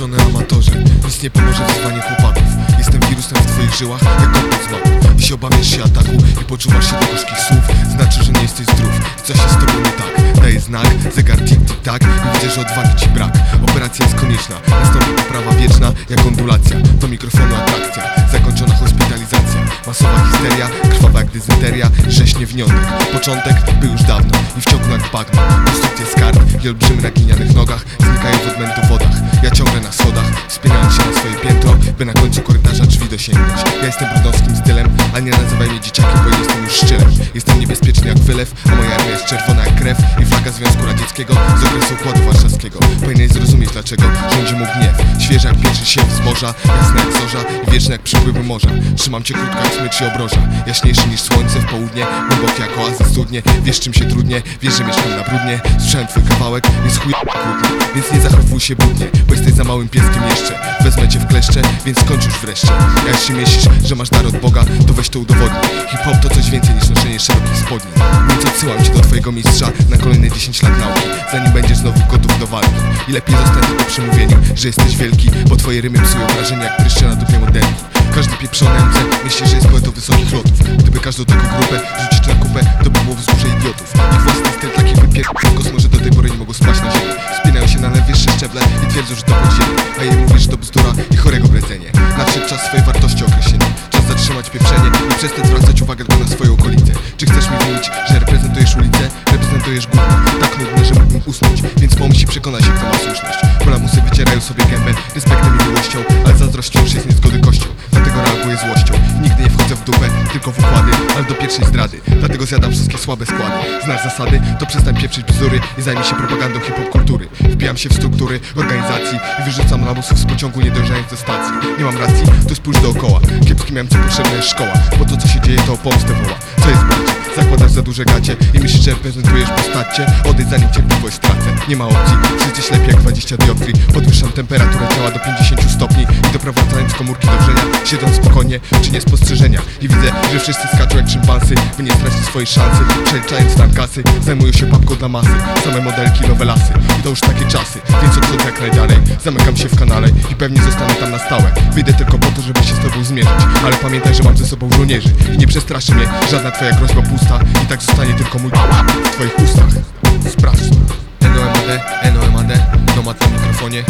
Pieprzony amatorze, nic nie pomoże wzywanie chłopaków. Jestem wirusem w twoich żyłach, jak maku Jeśli obawiasz się ataku i poczuwasz się do gorzkich słów. Znaczy, że nie jesteś zdrów. I coś jest z tobą nie tak. Daję znak, zegar tik tak. I widzę, że odwagi ci brak. Operacja jest konieczna, nastąpi poprawa wieczna jak ondulacja. Do mikrofonu atrakcja, zakończona hospitalizacja. Masowa histeria, krwawa jak dezynteria, rzeźnie wniątek Początek był już dawno i wciągnął jak bagno Konstrukcje z kart i olbrzymy na glinianych nogach Znikają w odmętu wodach. Ja ciągle na schodach, wspinając się na swoje piętro By na końcu korytarza drzwi dosięgnąć. Ja jestem brudowskim stylem, ale nie nazywaj mnie dzieciakiem, bo jestem już szczylem Jestem niebezpieczny jak wylew, a moja armia jest czerwona jak krew I flaga Związku Radzieckiego z okresu Układu Warszawskiego. Powinieneś zrozumieć dlaczego rządzi mu gniew. Świeży jak pierwszy siew zboża, jasny jak zorza i wieczny jak przypływy morza. Trzymam cię krótko jak smycz i obroża. Jaśniejszy niż słońce w południe, głęboki jak oazy studnie. Wiesz czym się trudnie, wiesz, że mieszkam na brudnie. Słyszałem twój kawałek, jest chuj okrutny Więc nie zachowuj się budnie, bo jesteś za małym pieskiem jeszcze. Wezmę cię w kleszcze, więc skończ już wreszcie. A jeśli myślisz, że masz dar od Boga, to weź to udowodnij. Hip-hop to coś więcej niż noszenie szerokich spodni. Więc odsyłam cię do mistrza na kolejne 10 lat nauki Zanim będziesz znowu gotów do walki. I lepiej zostań tylko przy mówieniu, że jesteś wielki Bo twoje rymy psują wrażenie jak pryszcze na dupie modelki każdy pieprzony MC myśli, że jest poetą wysokich lotów. Gdyby każdą taką grupę rzucić na kupę, to by było wzgórze idiotów. Ich własny styl takich wypierdolków kosmos, że do tej pory nie mogą spać na ziemi. Wspinają się na najwyższe szczeble i twierdzą, że to podziemie. A jej mówisz, że to bzdura i chorego bredzenie Nadszedł czas swojej wartości określenia. Czas zatrzymać pieprzenie i przestać zwracać uwagę tylko na swoją okolicę Czy chcesz mi mówić? Reprezentujesz gówno, tak nudne, że mógłbym usnąć Więc pomyśl i przekona się, kto ma słuszność. Polamusy wycierają sobie gębę respektem i miłością Ale zazdrością już jest niezgody kością Dlatego reaguję złością. Nigdy nie wchodzę w dupę, tylko w układy Ale do pierwszej zdrady. Dlatego zjadam wszystkie słabe składy. Znasz zasady? To przestań pieprzyć bzdury I zajmij się propagandą hip-hop kultury Wbijam się w struktury organizacji I wyrzucam lamusów z pociągu nie dojrzając do stacji. Nie mam racji, to spójrz dookoła. Kiepskim Niemcy potrzebna jest szkoła. Bo to co się dzieje to o pomstę woła. Co jest bardziej? Zakładasz za duże gacie I myślisz, że reprezentujesz postacie. Odejdź zanim cierpliwość stracę Nie ma opcji, życie ślepie jak 20 dioptrii. Podwyższam temperaturę ciała do 50 stopni. I doprowadzając komórki do wrzenia Siedząc spokojnie, czynię spostrzeżenia I widzę, że wszyscy skaczą jak szympansy By nie stracić swojej szansy. Przeliczając stan kasy Zajmują się papką dla masy. Same modelki, nowe lasy. I to już takie czasy. Więc odchodzę jak najdalej Zamykam się w kanale I pewnie zostanę tam na stałe. Wyjdę tylko po to, żeby się Ale pamiętaj, że mam ze sobą żołnierzy I nie przestraszy mnie żadna twoja groźba pusta. I tak zostanie tylko mój w twoich ustach. Sprawdź. NOMAD, NOMAD Nomad Na mikrofonie